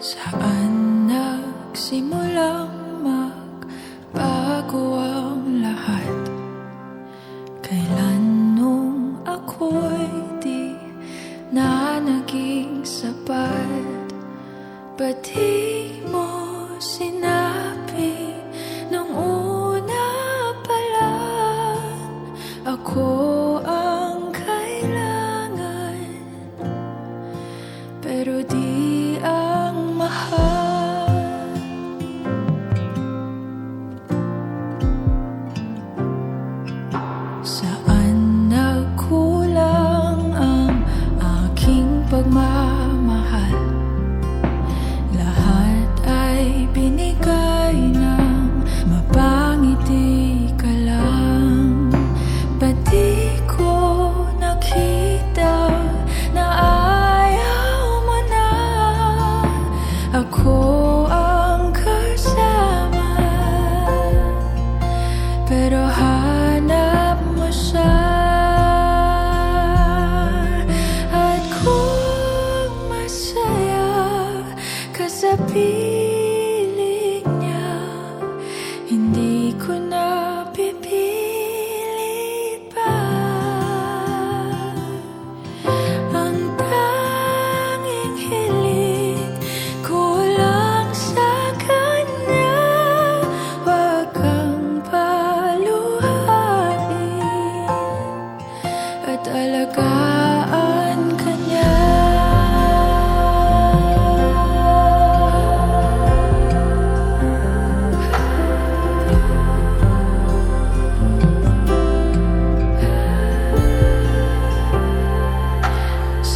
Nagsimulang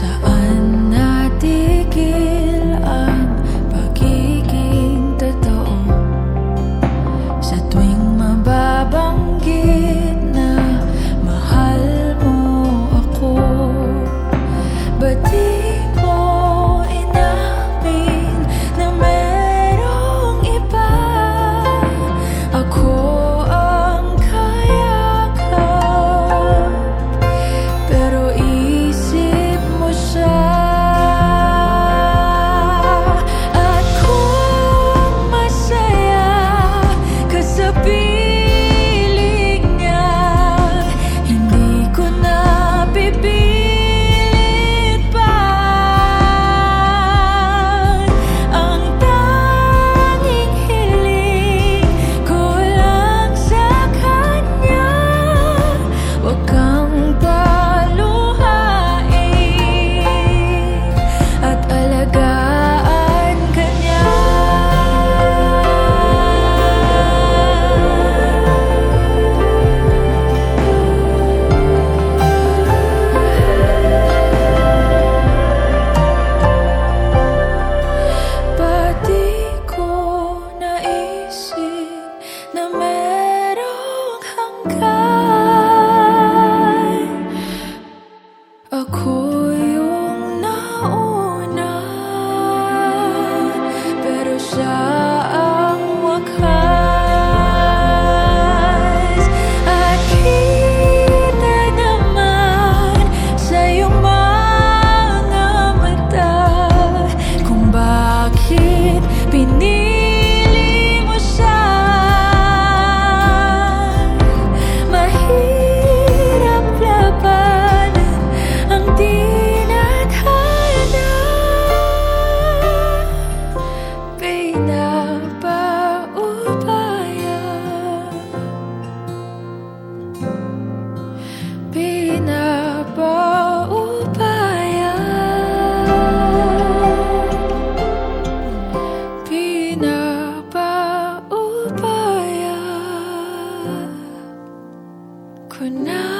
Saan Ko na